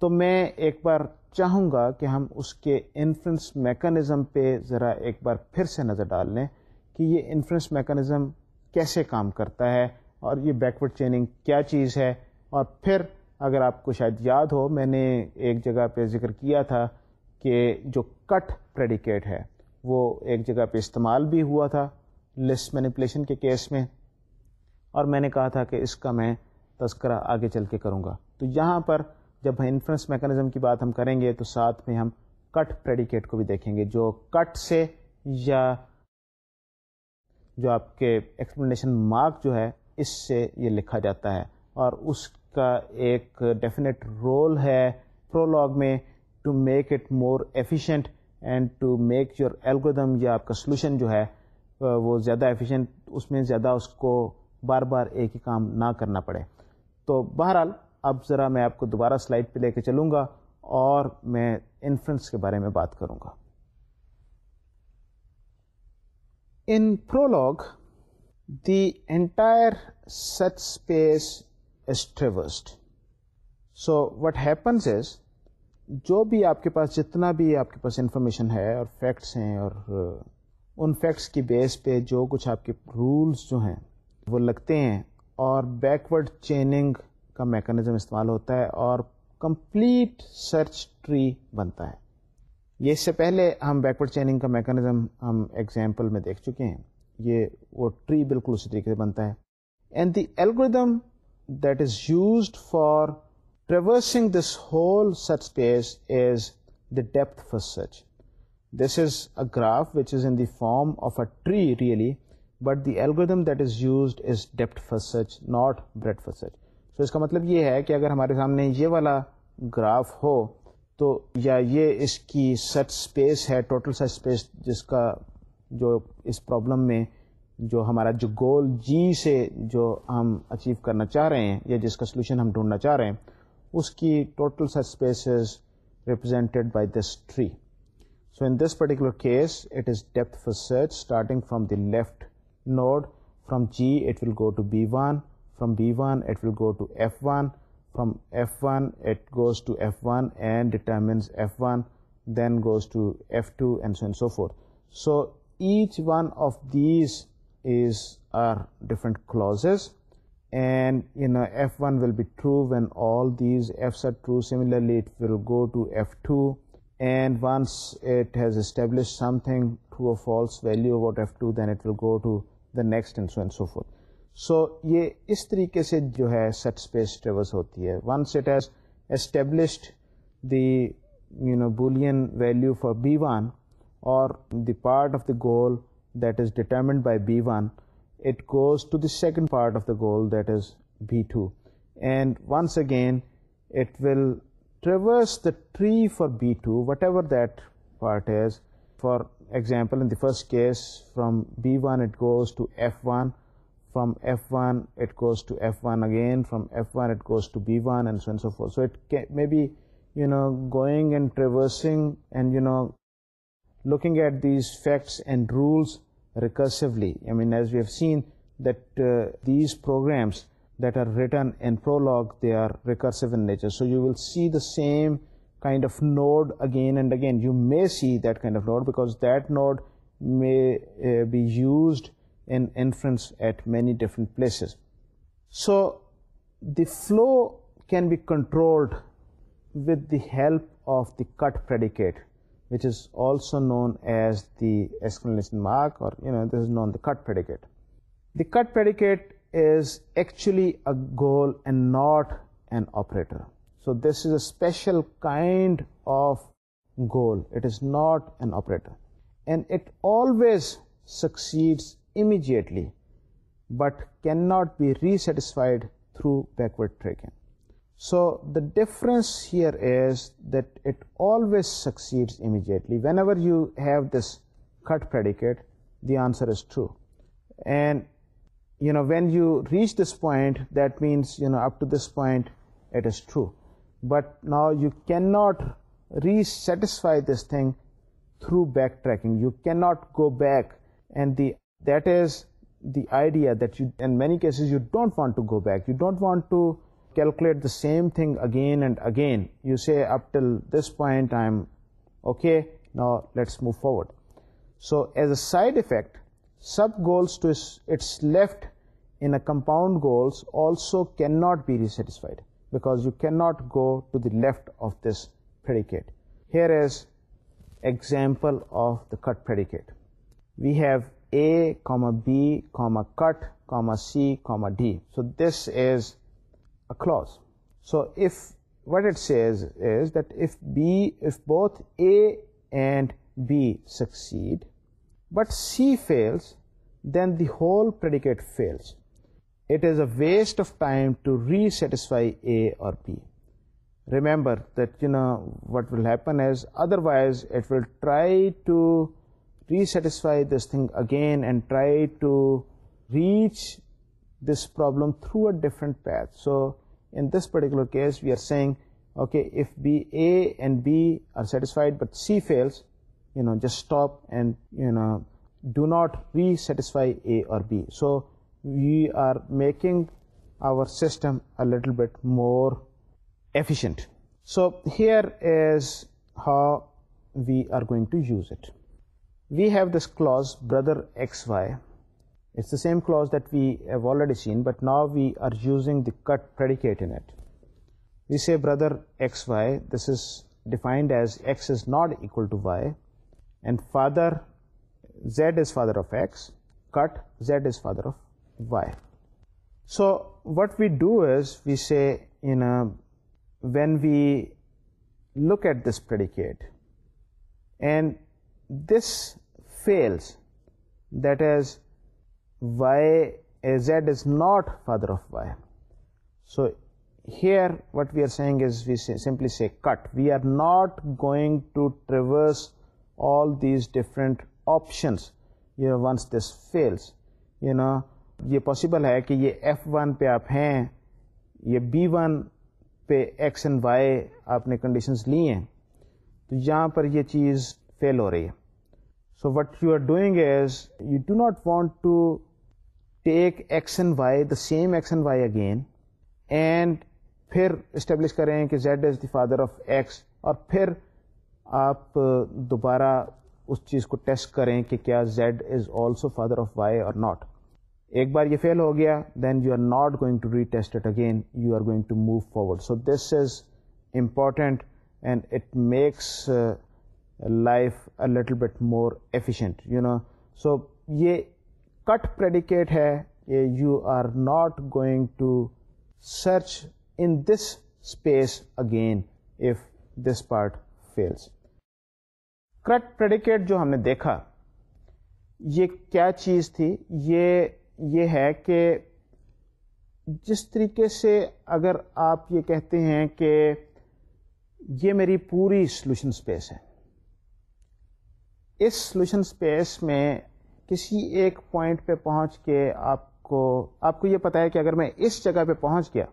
تو میں ایک بار چاہوں گا کہ ہم اس کے انفرنس میکانزم پہ ذرا ایک بار پھر سے نظر ڈال لیں کہ یہ انفرنس میکانزم کیسے کام کرتا ہے اور یہ بیک ورڈ چیننگ کیا چیز ہے اور پھر اگر آپ کو شاید یاد ہو میں نے ایک جگہ پہ ذکر کیا تھا کہ جو کٹ پریڈیکیٹ ہے وہ ایک جگہ پہ استعمال بھی ہوا تھا لسٹ مینیپولیشن کے کیس میں اور میں نے کہا تھا کہ اس کا میں تذکرہ آگے چل کے کروں گا تو یہاں پر جب ہم انفرنس میکانزم کی بات ہم کریں گے تو ساتھ میں ہم کٹ پریڈیکیٹ کو بھی دیکھیں گے جو کٹ سے یا جو آپ کے ایکسپلینیشن مارک جو ہے اس سے یہ لکھا جاتا ہے اور اس کا ایک ڈیفینیٹ رول ہے پرولگ میں to make it more efficient and to make your algorithm یا آپ کا سلوشن جو ہے وہ زیادہ ایفیشینٹ اس میں زیادہ اس کو بار بار ایک ہی کام نہ کرنا پڑے تو بہرحال اب ذرا میں آپ کو دوبارہ سلائڈ پہ لے کے چلوں گا اور میں انفرنس کے بارے میں بات کروں گا in Prolog the entire such space traversed so what happens is جو بھی آپ کے پاس جتنا بھی آپ کے پاس انفارمیشن ہے اور فیکٹس ہیں اور ان فیکٹس کی بیس پہ جو کچھ آپ کے رولس جو ہیں وہ لگتے ہیں اور بیکورڈ چیننگ کا میکانزم استعمال ہوتا ہے اور کمپلیٹ سرچ ٹری بنتا ہے یہ اس سے پہلے ہم بیکورڈ چیننگ کا میکانزم ہم ایگزامپل میں دیکھ چکے ہیں یہ وہ ٹری بالکل اسی طریقے سے بنتا ہے and the algorithm that is used for traversing this whole space is is the depth this a graph which is in the form of a tree really but the algorithm that is used is depth not breadth تو اس کا مطلب یہ ہے کہ اگر ہمارے سامنے یہ والا گراف ہو تو یا یہ اس کی سچ اسپیس ہے ٹوٹل سچ اسپیس جس کا جو اس پرابلم میں جو ہمارا جو گول جی سے جو ہم اچیو کرنا چاہ رہے ہیں یا جس کا سلوشن ہم ڈھونڈنا چاہ رہے ہیں اس کی total such spaces represented by this tree so in this particular case it is depth for search starting from the left node from G it will go to B one from B one it will go to F one from F one it goes to F one and determines F one then goes to F two and so and so forth so H one of these is are different clauses and you know F one will be true when all these F are true similarly go to F two and once it has establish something to a false value about F two then it will go to the next and so and so forth so یہ اس طریقے سے جو ہے سٹ space travels ہوتی ہے once it has established the you know Boolean value for B one or the part of the goal that is determined by B1, it goes to the second part of the goal, that is B2, and once again it will traverse the tree for B2, whatever that part is. For example, in the first case, from B1 it goes to F1, from F1 it goes to F1 again, from F1 it goes to B1, and so on and so forth. So it may be, going and traversing and looking at these facts and rules recursively. I mean, as we have seen that uh, these programs that are written in Prolog, they are recursive in nature. So you will see the same kind of node again and again. You may see that kind of node because that node may uh, be used in inference at many different places. So the flow can be controlled with the help of the cut predicate which is also known as the exclamation mark, or this is known the cut predicate. The cut predicate is actually a goal and not an operator. So this is a special kind of goal. It is not an operator, and it always succeeds immediately but cannot be re-satisfied through backward tracking. So the difference here is that it always succeeds immediately. Whenever you have this cut predicate, the answer is true. And when you reach this point, that means up to this point it is true, but now you cannot re-satisfy this thing through backtracking. You cannot go back, and that is the idea that in many cases you don't want to go back. You don't want to calculate the same thing again and again. You say up till this point I'm okay, now let's move forward. So as a side effect, sub goals to its left in a compound goals also cannot be resatisfied, because you cannot go to the left of this predicate. Here is example of the cut predicate. We have A, B, cut, C, D. So this is a clause. So if what it says is that if both A and B succeed but C fails, then the whole predicate fails. It is a waste of time to re-satisfy A or B. Remember that, what will happen is, otherwise it will try to re-satisfy this thing again and try to reach this problem through a different path. So in this particular case, we are saying, okay, if A and B are satisfied but C fails, just stop and do not re-satisfy A or B. So we are making our system a little bit more efficient. So here is how we are going to use it. We have this clause brother xy. It's the same clause that we have already seen, but now we are using the cut predicate in it. We say brother xy, this is defined as x is not equal to y, and father, z is father of x, cut, z is father of y. So what we do is we say, when we look at this predicate and this fails, that is Y Z is not father of Y so here are we are we is we simply cut we are not going to traverse all these different options you know once this fails you know یہ possible ہے کہ یہ F one پہ آپ ہیں یہ B one پہ X and Y آپ نے کنڈیشنز لی ہیں تو یہاں پر یہ چیز فیل ہو رہی ہے so what you are doing is you do not want to take X and Y the same X and Y again and پھر اسٹیبلش کریں کہ Z is the father of X اور پھر آپ دوبارہ اس چیز کو ٹیسٹ کریں کہ کیا Z is also father of Y اور ناٹ ایک بار یہ فیل ہو گیا then you are not going to retest it again you are going to move forward so this is important and it makes life little bit more efficient you know so یہ cut predicate ہے کہ you are not going to search in this space again if this part fails cut predicate جو ہم نے دیکھا یہ کیا چیز تھی یہ یہ ہے کہ جس طریقے سے اگر آپ یہ کہتے ہیں کہ یہ میری پوری سلوشن سپیس ہے اس سلوشن اسپیس میں کسی ایک پوائنٹ پہ پہنچ کے آپ کو آپ کو یہ پتا ہے کہ اگر میں اس جگہ پہ پہنچ گیا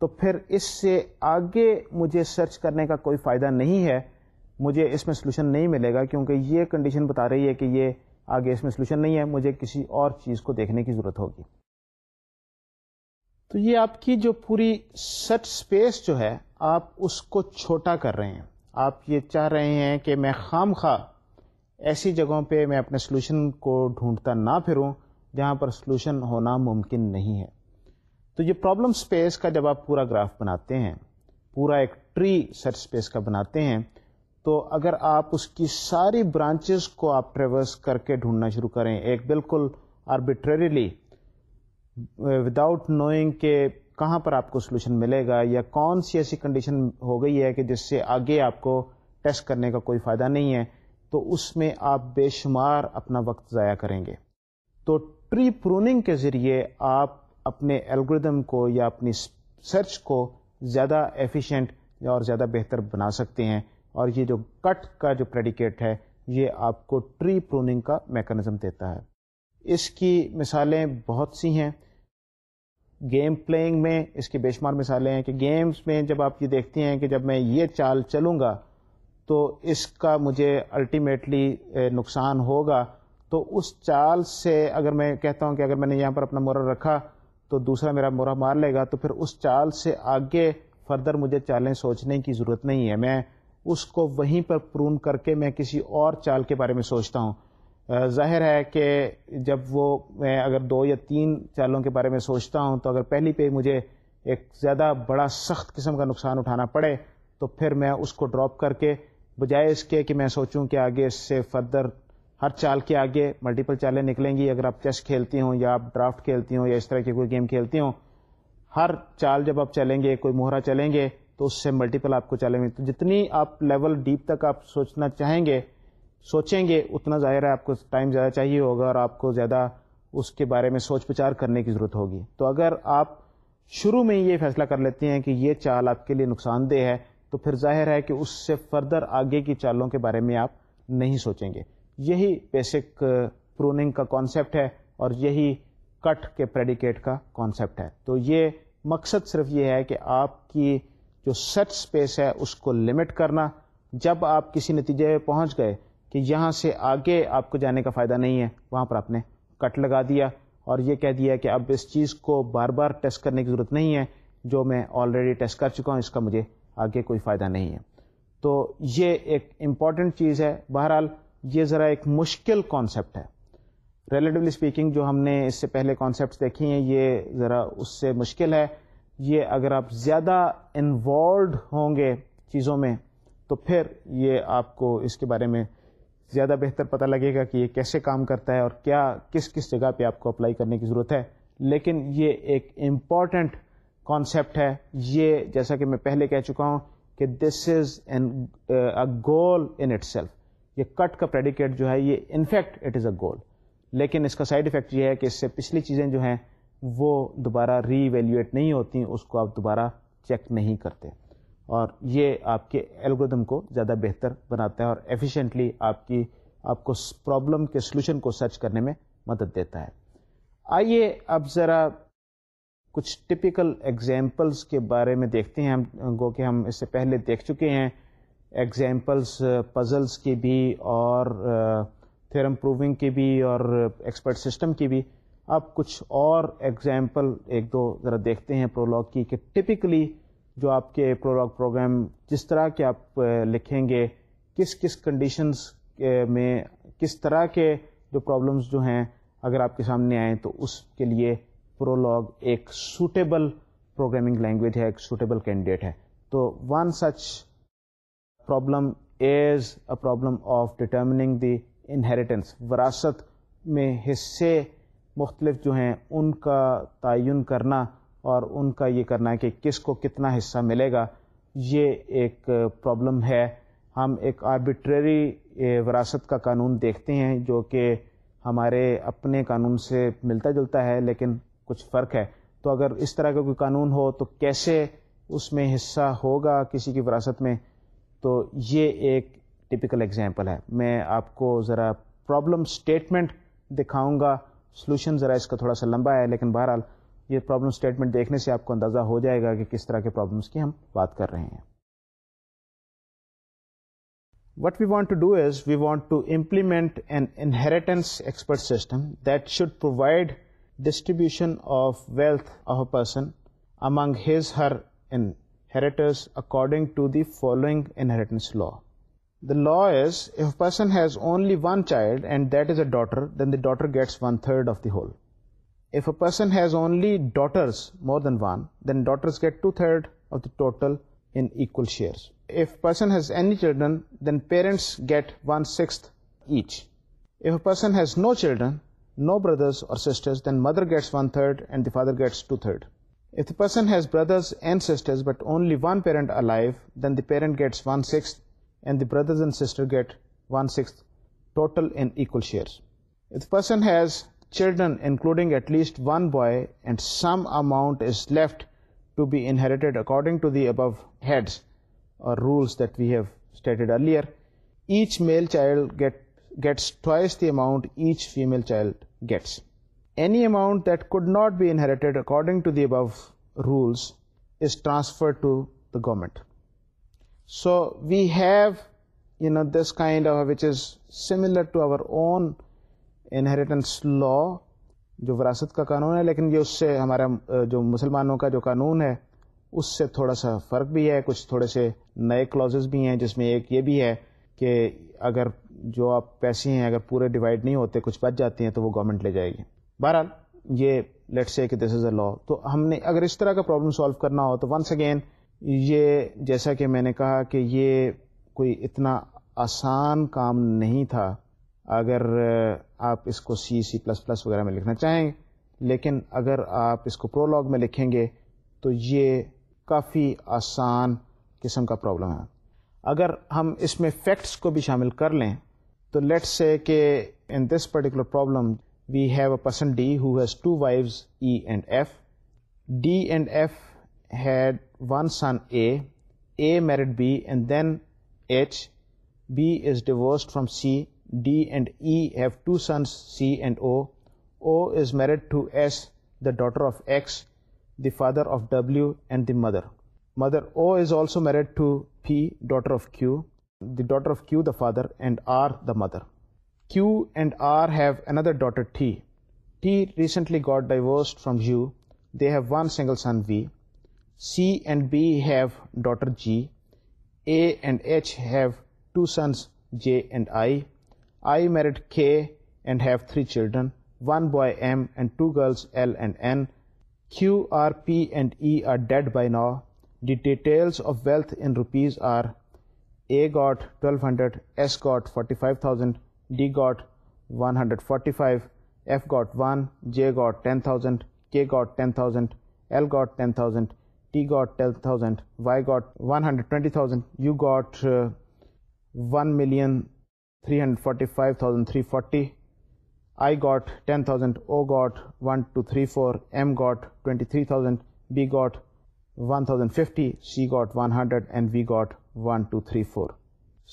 تو پھر اس سے آگے مجھے سرچ کرنے کا کوئی فائدہ نہیں ہے مجھے اس میں سلوشن نہیں ملے گا کیونکہ یہ کنڈیشن بتا رہی ہے کہ یہ آگے اس میں سلوشن نہیں ہے مجھے کسی اور چیز کو دیکھنے کی ضرورت ہوگی تو یہ آپ کی جو پوری سرچ اسپیس جو ہے آپ اس کو چھوٹا کر رہے ہیں آپ یہ چاہ رہے ہیں کہ میں خام خواہ ایسی جگہوں پہ میں اپنے سلوشن کو ڈھونڈتا نہ پھروں جہاں پر سلوشن ہونا ممکن نہیں ہے تو یہ پرابلم اسپیس کا جب آپ پورا گراف بناتے ہیں پورا ایک ٹری سرچ اسپیس کا بناتے ہیں تو اگر آپ اس کی ساری برانچز کو آپ ٹریورس کر کے ڈھونڈنا شروع کریں ایک بالکل آربیٹریلی وداؤٹ نوئنگ کہ کہاں پر آپ کو سلوشن ملے گا یا کون سی ایسی کنڈیشن ہو گئی ہے کہ جس سے آگے آپ کو ٹیسٹ کرنے کا کوئی فائدہ نہیں ہے تو اس میں آپ بے شمار اپنا وقت ضائع کریں گے تو ٹری پروننگ کے ذریعے آپ اپنے الگریدم کو یا اپنی سرچ کو زیادہ ایفیشینٹ اور زیادہ بہتر بنا سکتے ہیں اور یہ جو کٹ کا جو پریڈیکیٹ ہے یہ آپ کو ٹری پروننگ کا میکانزم دیتا ہے اس کی مثالیں بہت سی ہیں گیم پلینگ میں اس کی بے شمار مثالیں ہیں کہ گیمز میں جب آپ یہ دیکھتے ہیں کہ جب میں یہ چال چلوں گا تو اس کا مجھے الٹیمیٹلی نقصان ہوگا تو اس چال سے اگر میں کہتا ہوں کہ اگر میں نے یہاں پر اپنا مورا رکھا تو دوسرا میرا مورا مار لے گا تو پھر اس چال سے آگے فردر مجھے چالیں سوچنے کی ضرورت نہیں ہے میں اس کو وہیں پر پرون کر کے میں کسی اور چال کے بارے میں سوچتا ہوں ظاہر ہے کہ جب وہ میں اگر دو یا تین چالوں کے بارے میں سوچتا ہوں تو اگر پہلی پہ مجھے ایک زیادہ بڑا سخت قسم کا نقصان اٹھانا پڑے تو پھر میں اس کو ڈراپ کر کے بجائے اس کے کہ میں سوچوں کہ آگے اس سے فردر ہر چال کے آگے ملٹیپل چالیں نکلیں گی اگر آپ چیس کھیلتی ہوں یا آپ ڈرافٹ کھیلتی ہوں یا اس طرح کی کوئی گیم کھیلتی ہوں ہر چال جب آپ چلیں گے کوئی مہرا چلیں گے تو اس سے ملٹیپل آپ کو چلیں گے جتنی آپ لیول ڈیپ تک آپ سوچنا چاہیں گے سوچیں گے اتنا ظاہر ہے آپ کو ٹائم زیادہ چاہیے ہوگا اور آپ کو زیادہ اس کے بارے میں سوچ بچار کرنے کی ضرورت ہوگی تو اگر آپ شروع میں یہ فیصلہ کر لیتے ہیں کہ یہ چال آپ کے لیے نقصان دہ ہے تو پھر ظاہر ہے کہ اس سے فردر آگے کی چالوں کے بارے میں آپ نہیں سوچیں گے یہی بیسک پروننگ uh, کا کانسیپٹ ہے اور یہی کٹ کے پریڈیکیٹ کا کانسیپٹ ہے تو یہ مقصد صرف یہ ہے کہ آپ کی جو سیٹ اسپیس ہے اس کو لمٹ کرنا جب آپ کسی نتیجے پہ پہنچ گئے کہ یہاں سے آگے آپ کو جانے کا فائدہ نہیں ہے وہاں پر آپ نے کٹ لگا دیا اور یہ کہہ دیا کہ اب اس چیز کو بار بار ٹیسٹ کرنے کی ضرورت نہیں ہے جو میں آلریڈی ٹیسٹ کر چکا ہوں اس کا مجھے آگے کوئی فائدہ نہیں ہے تو یہ ایک امپورٹنٹ چیز ہے بہرحال یہ ذرا ایک مشکل کانسیپٹ ہے ریلیٹولی اسپیکنگ جو ہم نے اس سے پہلے کانسیپٹ دیکھی ہیں یہ ذرا اس سے مشکل ہے یہ اگر آپ زیادہ انوالوڈ ہوں گے چیزوں میں تو پھر یہ آپ کو اس کے بارے میں زیادہ بہتر پتہ لگے گا کہ یہ کیسے کام کرتا ہے اور کیا کس کس جگہ پہ آپ کو اپلائی کرنے کی ضرورت ہے لیکن یہ ایک امپورٹنٹ کانسیپٹ ہے یہ جیسا کہ میں پہلے کہہ چکا ہوں کہ this is an goal in itself یہ کٹ کا پریڈیکیٹ جو ہے یہ in fact it is a goal لیکن اس کا سائڈ افیکٹ یہ ہے کہ اس سے پچھلی چیزیں جو ہیں وہ دوبارہ ری ایویلیویٹ نہیں ہوتی اس کو آپ دوبارہ چیک نہیں کرتے اور یہ آپ کے الگودم کو زیادہ بہتر بناتا ہے اور ایفیشینٹلی آپ کی آپ کو پرابلم کے سلوشن کو سرچ کرنے میں مدد دیتا ہے آئیے اب ذرا کچھ ٹپیکل ایگزامپلس کے بارے میں دیکھتے ہیں ہم گو کہ ہم اس سے پہلے دیکھ چکے ہیں ایگزامپلس پزلس کی بھی اور تھیرم پروونگ کی بھی اور ایکسپرٹ سسٹم کی بھی اب کچھ اور ایگزامپل ایک دو ذرا دیکھتے ہیں پرولگ کی کہ ٹپکلی جو آپ کے پرولگ پروگرام جس طرح کے آپ لکھیں گے کس کس کنڈیشنز میں کس طرح کے جو پرابلمس جو ہیں اگر آپ کے سامنے آئیں تو اس کے لیے پرولگ ایک سوٹیبل پروگرامنگ لینگویج ہے ایک سوٹیبل کینڈیڈیٹ ہے تو one such problem is a problem of determining the inheritance وراثت میں حصے مختلف جو ہیں ان کا تعین کرنا اور ان کا یہ کرنا ہے کہ کس کو کتنا حصہ ملے گا یہ ایک پرابلم ہے ہم ایک آربیٹری وراثت کا قانون دیکھتے ہیں جو کہ ہمارے اپنے قانون سے ملتا جلتا ہے لیکن کچھ فرق ہے تو اگر اس طرح کا کوئی قانون ہو تو کیسے اس میں حصہ ہوگا کسی کی وراثت میں تو یہ ایک ٹپیکل ایگزامپل ہے میں آپ کو ذرا پرابلم اسٹیٹمنٹ دکھاؤں گا سلوشن ذرا اس کا تھوڑا سا لمبا ہے لیکن بہرحال یہ پرابلم اسٹیٹمنٹ دیکھنے سے آپ کو اندازہ ہو جائے گا کہ کس طرح کے پرابلمس کی ہم بات کر رہے ہیں what we want to do is we want to implement an inheritance expert system that should provide distribution of wealth of a person among his/her inheritors according to the following inheritance law. The law is, if a person has only one child and that is a daughter, then the daughter gets 1/3 of the whole. If a person has only daughters, more than one, then daughters get 2/3 of the total in equal shares. If a person has any children, then parents get 1/6 each. If a person has no children, no brothers our rules that we had earlier each male child get gets twice the amount each not child gets any amount that could not be transferred according to the above rules is transfer government so kind this kind which is to to own inheritance law جو وراثت کا قانون ہے لیکن یہ اس سے ہمارا جو مسلمانوں کا جو قانون ہے اس سے تھوڑا سا فرق بھی ہے کچھ تھوڑے سے نئے کلوز بھی ہیں جس میں ایک یہ بھی ہے کہ اگر جو آپ پیسے ہیں اگر پورے ڈیوائڈ نہیں ہوتے کچھ بچ جاتے ہیں تو وہ گورنمنٹ لے جائے گی بہرحال یہ لیٹ سے کہ دس از اے لا تو ہم نے اگر اس طرح کا پرابلم سالو کرنا ہو تو ونس اگین یہ جیسا کہ میں نے کہا کہ یہ کوئی اتنا آسان کام نہیں تھا اگر آپ اس کو سی سی پلس پلس وغیرہ میں لکھنا چاہیں لیکن اگر آپ اس کو پرولگ میں لکھیں گے تو یہ کافی آسان قسم کا پرابلم ہے اگر ہم اس میں فیکٹس کو بھی شامل کر لیں تو لیٹ سے کہ in this particular problem we have a person D who has two wives E and F D and F had one son A A married B and then H B is divorced from C D and E have two sons C and O O is married to S the daughter of X the father of W and the mother mother O is also married to P, daughter of Q, the daughter of Q, the father, and R, the mother. Q and R have another daughter, T. T recently got divorced from U. They have one single son, V. C and B have daughter, G. A and H have two sons, J and I. I married K and have three children, one boy, M, and two girls, L and N. Q, R, P, and E are dead by now. The details of wealth in rupees are A got 1200, S got 45,000, D got 145, F got 1, J got 10,000, K got 10,000, L got 10,000, T got 10,000, Y got 120,000, U got uh, 1,345,340, I got 10,000, O got 1,234, M got 23,000, B got one thousand fifty C got one hundred and we got one two three four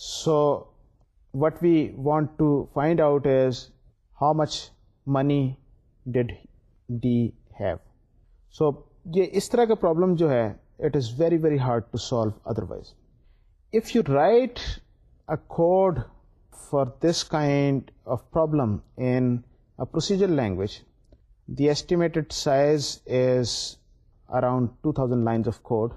so what we want to find out is how much money did D have so یہ اس طرح کا problem جو ہے it is very very hard to solve otherwise if you write a code for this kind of problem in procedure language the estimated size is around 2000 lines of code.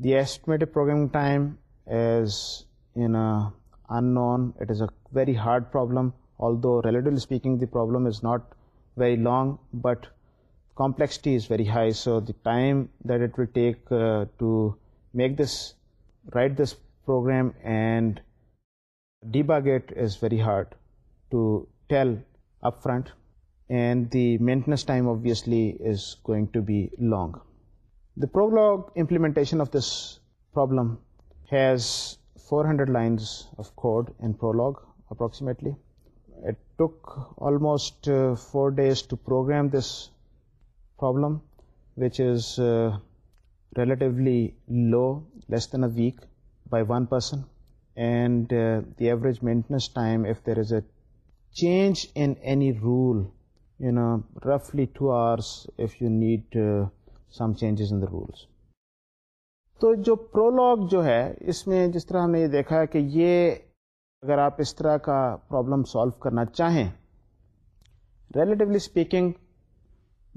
The estimated programming time is unknown. It is a very hard problem, although relatively speaking the problem is not very long, but complexity is very high, so the time that it will take uh, to make this, write this program and debug it is very hard to tell upfront, and the maintenance time obviously is going to be long. The Prolog implementation of this problem has 400 lines of code in Prolog approximately. It took almost uh, 4 days to program this problem, which is uh, relatively low, less than a week by one person, and uh, the average maintenance time, if there is a change in any rule, roughly 2 hours if you need some changes in the rules تو جو Prolog جو ہے اس میں جس طرح ہم نے یہ دیکھا کہ یہ اگر آپ اس طرح کا پرابلم سالو کرنا چاہیں ریلیٹیولی اسپیکنگ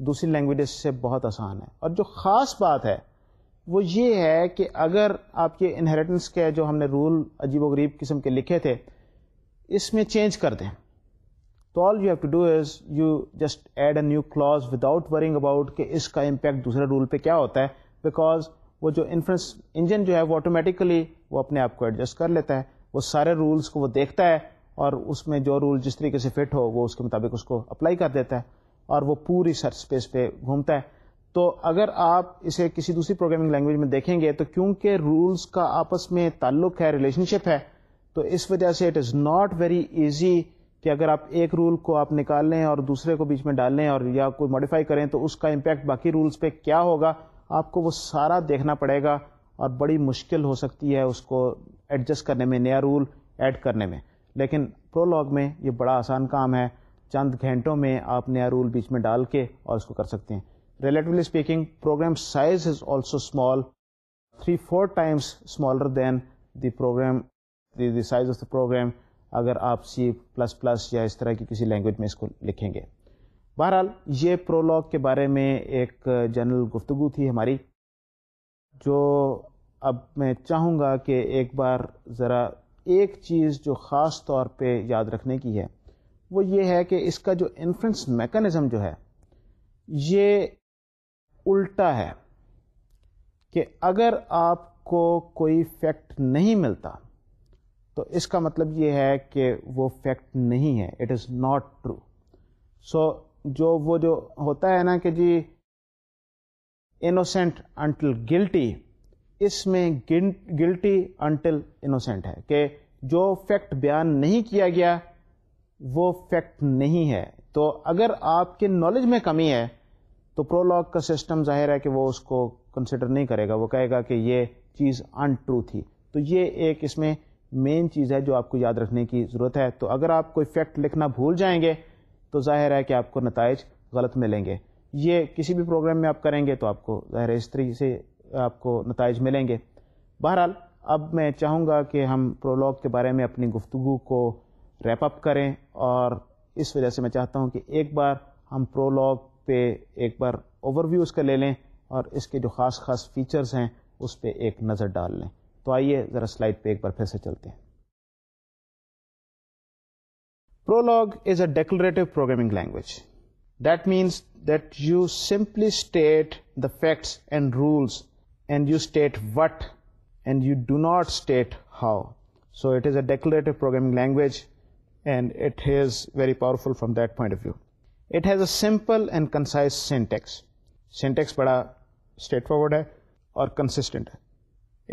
دوسری لینگویجز سے بہت آسان ہے اور جو خاص بات ہے وہ یہ ہے کہ اگر آپ کے انہریٹنس کے جو ہم نے رول عجیب و غریب قسم کے لکھے تھے اس میں چینج کر دیں تو all you have to do is you just add a new clause without worrying about کہ اس کا امپیکٹ دوسرے رول پہ کیا ہوتا ہے بیکاز وہ جو انفرنس انجن جو ہے وہ آٹومیٹیکلی وہ اپنے آپ کو ایڈجسٹ کر لیتا ہے وہ سارے رولس کو وہ دیکھتا ہے اور اس میں جو رول جس طریقے سے فٹ ہو وہ اس کے مطابق اس کو اپلائی کر دیتا ہے اور وہ پوری سر اسپیس پہ گھومتا ہے تو اگر آپ اسے کسی دوسری پروگرامنگ لینگویج میں دیکھیں گے تو کیونکہ رولس کا آپس میں تعلق ہے ریلیشن شپ ہے تو اس وجہ سے it is not very easy کہ اگر آپ ایک رول کو آپ نکال لیں اور دوسرے کو بیچ میں ڈال لیں اور یا کوئی ماڈیفائی کریں تو اس کا امپیکٹ باقی رولز پہ کیا ہوگا آپ کو وہ سارا دیکھنا پڑے گا اور بڑی مشکل ہو سکتی ہے اس کو ایڈجسٹ کرنے میں نیا رول ایڈ کرنے میں لیکن پرولگ میں یہ بڑا آسان کام ہے چند گھنٹوں میں آپ نیا رول بیچ میں ڈال کے اور اس کو کر سکتے ہیں relatively speaking program size is also small three four times smaller than the program the size of the program اگر آپ سی پلس پلس یا اس طرح کی کسی لینگویج میں اس کو لکھیں گے بہرحال یہ پرولوگ کے بارے میں ایک جنرل گفتگو تھی ہماری جو اب میں چاہوں گا کہ ایک بار ذرا ایک چیز جو خاص طور پہ یاد رکھنے کی ہے وہ یہ ہے کہ اس کا جو انفرنس میکانزم جو ہے یہ الٹا ہے کہ اگر آپ کو کوئی فیکٹ نہیں ملتا تو اس کا مطلب یہ ہے کہ وہ فیکٹ نہیں ہے it is not true so جو وہ جو ہوتا ہے نا کہ جی انوسینٹ انٹل گلٹی اس میں گلٹی انٹل انوسینٹ ہے کہ جو فیکٹ بیان نہیں کیا گیا وہ فیکٹ نہیں ہے تو اگر آپ کے نالج میں کمی ہے تو پرولگ کا سسٹم ظاہر ہے کہ وہ اس کو کنسیڈر نہیں کرے گا وہ کہے گا کہ یہ چیز انٹرو تھی تو یہ ایک اس میں مین چیز ہے جو آپ کو یاد رکھنے کی ضرورت ہے تو اگر آپ کوئی فیکٹ لکھنا بھول جائیں گے تو ظاہر ہے کہ آپ کو نتائج غلط ملیں گے یہ کسی بھی پروگرام میں آپ کریں گے تو آپ کو ظاہر اس طریقے سے آپ کو نتائج ملیں گے بہرحال اب میں چاہوں گا کہ ہم پرولگ کے بارے میں اپنی گفتگو کو ریپ اپ کریں اور اس وجہ سے میں چاہتا ہوں کہ ایک بار ہم پرولگ پہ ایک بار اوور ویو اس کا لے لیں اور اس کے جو خاص خاص فیچرز ہیں اس پہ ایک نظر ڈال لیں تو آئیے ذرا سلائڈ پہ ایک بار پھر سے چلتے ہیں Prolog is a logical programming language that means that you simply state the facts and rules and you state what and you do not state how so it is a declarative programming language and it has very powerful from that point of view it has a simple and concise syntax syntax بڑا straightforward ہے اور constant ہے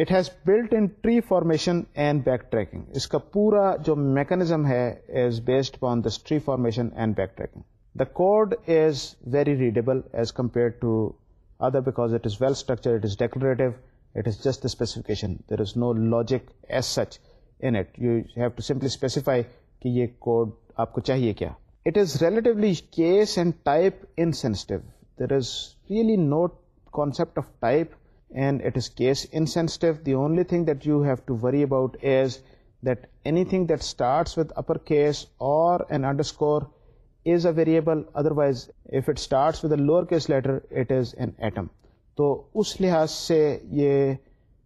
it has built in tree formation and back tracking اس کا پورا جو mechanism ہے is based on this tree formation and backtracking the code is very readable as compare to other because it is well structure it is declarative it is just specification there is no logic as such in it you have to simply specify کہ یہ code آپ کو چاہیے کیا it is relatively case and type insensitive there is really no concept of type and case is the atom اور اس لحاظ سے یہ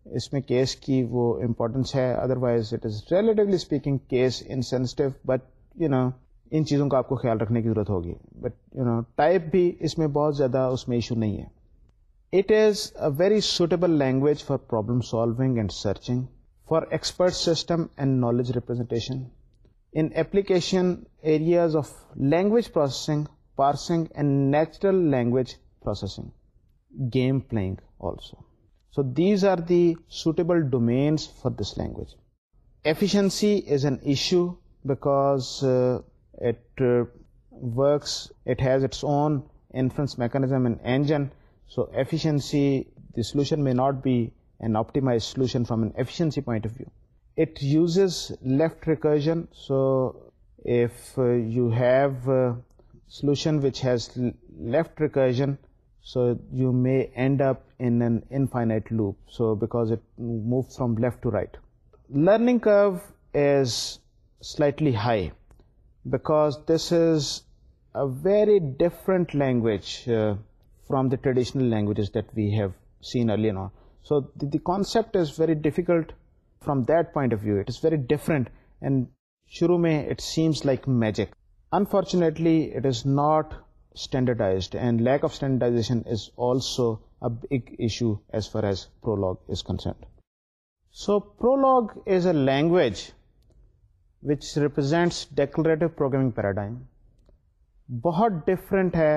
اس میں کیس کی وہ امپورٹنس ہے otherwise it is relatively speaking case insensitive but you know ان چیزوں کا آپ کو خیال رکھنے کی ضرورت ہوگی بٹ یو نو ٹائپ بھی اس میں بہت زیادہ اس میں ایشو نہیں ہے It is a very suitable language for problem solving and searching, for expert system and knowledge representation, in application areas of language processing, parsing, and natural language processing, game playing also. So these are the suitable domains for this language. Efficiency is an issue because uh, uh, it has its own inference mechanism and engine, so efficiency, the solution may not be an optimized solution from an efficiency point of view. It uses left recursion. So if uh, you have a solution which has left recursion, so you may end up in an infinite loop, so because it moves from left to right. Learning curve is slightly high because this is a very different language uh, from the traditional languages that we have seen so the concept is very difficult from that point of view it is very different and شروع میں it seems like magic unfortunately it is not standardized and lack of standardization is also a big issue as far as Prolog is concerned so pure language which represents declarative programming paradigm بہت different ہے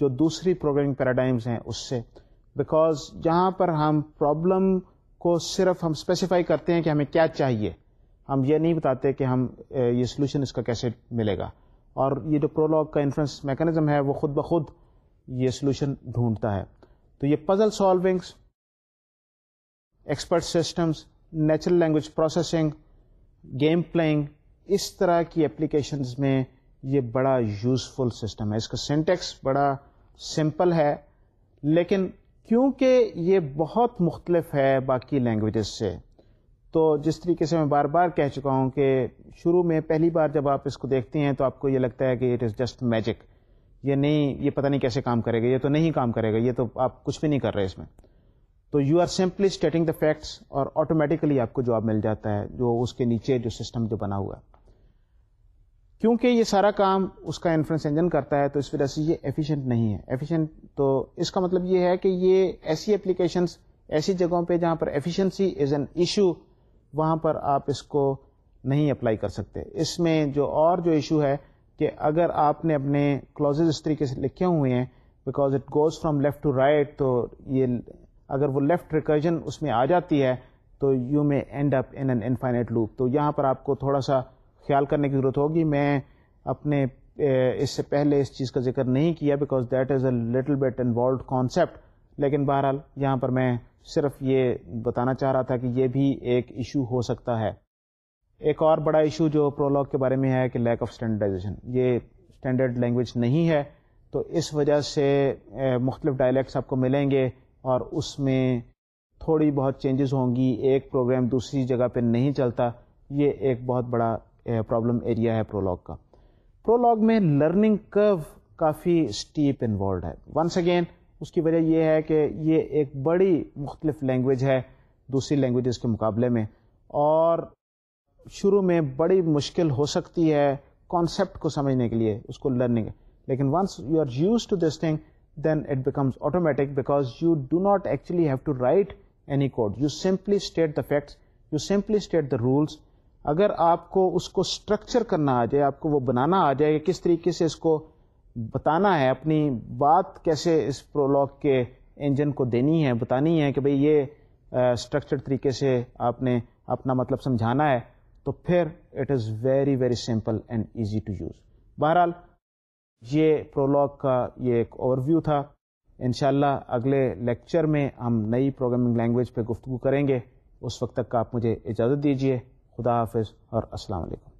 جو دوسری programming paradigms ہیں اس سے because جہاں پر ہم problem کو صرف ہم اسپیسیفائی کرتے ہیں کہ ہمیں کیا چاہیے ہم یہ نہیں بتاتے کہ ہم یہ سلوشن اس کا کیسے ملے گا اور یہ جو پرولگ کا انفرنس میکانزم ہے وہ خود بخود یہ سلوشن ڈھونڈتا ہے تو یہ puzzle solvings expert systems natural language processing game playing اس طرح کی اپلیکیشنز میں یہ بڑا یوزفل سسٹم ہے اس کا سینٹیکس بڑا سمپل ہے لیکن کیونکہ یہ بہت مختلف ہے باقی لینگویجز سے تو جس طریقے سے میں بار بار کہہ چکا ہوں کہ شروع میں پہلی بار جب آپ اس کو دیکھتے ہیں تو آپ کو یہ لگتا ہے کہ اٹ از جسٹ میجک یہ نہیں یہ پتہ نہیں کیسے کام کرے گا یہ تو نہیں کام کرے گا یہ تو آپ کچھ بھی نہیں کر رہے اس میں تو you are simply stating the facts اور آٹومیٹکلی آپ کو جواب مل جاتا ہے جو اس کے نیچے جو سسٹم جو بنا ہوا ہے کیونکہ یہ سارا کام اس کا انفرنس انجن کرتا ہے تو اس وجہ سے یہ ایفیشینٹ نہیں ہے ایفیشینٹ تو اس کا مطلب یہ ہے کہ یہ ایسی اپلیکیشنس ایسی جگہوں پہ جہاں پر ایفیشنسی از این ایشو وہاں پر آپ اس کو نہیں اپلائی کر سکتے اس میں جو اور جو ایشو ہے کہ اگر آپ نے اپنے کلوزز اس طریقے سے لکھے ہوئے ہیں because it goes from left to right تو یہ اگر وہ لیفٹ ریکرجن اس میں آ جاتی ہے تو you may end up in an infinite loop تو یہاں پر آپ کو تھوڑا سا خیال کرنے کی ضرورت ہوگی میں اپنے اس سے پہلے اس چیز کا ذکر نہیں کیا because that is a little bit involved concept لیکن بہرحال یہاں پر میں صرف یہ بتانا چاہ رہا تھا کہ یہ بھی ایک ایشو ہو سکتا ہے ایک اور بڑا ایشو جو پرولوگ کے بارے میں ہے کہ لیک آف اسٹینڈرڈائزیشن یہ اسٹینڈرڈ لینگویج نہیں ہے تو اس وجہ سے مختلف ڈائلیکٹس آپ کو ملیں گے اور اس میں تھوڑی بہت چینجز ہوں گی ایک پروگرام دوسری جگہ پہ نہیں چلتا یہ ایک بہت بڑا پرابلم ایریا ہے پرولگ کا پرولگ میں لرننگ کرو کافی اسٹیپ انوالوڈ ہے ونس اگین اس کی وجہ یہ ہے کہ یہ ایک بڑی مختلف لینگویج ہے دوسری لینگویجز کے مقابلے میں اور شروع میں بڑی مشکل ہو سکتی ہے کانسیپٹ کو سمجھنے کے لیے اس کو لرننگ لیکن once you are use to this thing then it becomes automatic because you do not actually have to write any code you simply state the facts you simply state the rules اگر آپ کو اس کو structure کرنا آ جائے آپ کو وہ بنانا آ جائے کس طریقے سے اس کو بتانا ہے اپنی بات کیسے اس پرولگ کے انجن کو دینی ہے بتانی ہے کہ بھئی یہ اسٹرکچر طریقے سے آپ نے اپنا مطلب سمجھانا ہے تو پھر it is very very simple and easy to use بہرحال یہ پرولگ کا یہ ایک اوور ویو تھا انشاءاللہ اگلے لیکچر میں ہم نئی پروگرامنگ لینگویج پہ گفتگو کریں گے اس وقت تک آپ مجھے اجازت دیجیے خدا حافظ اور السلام علیکم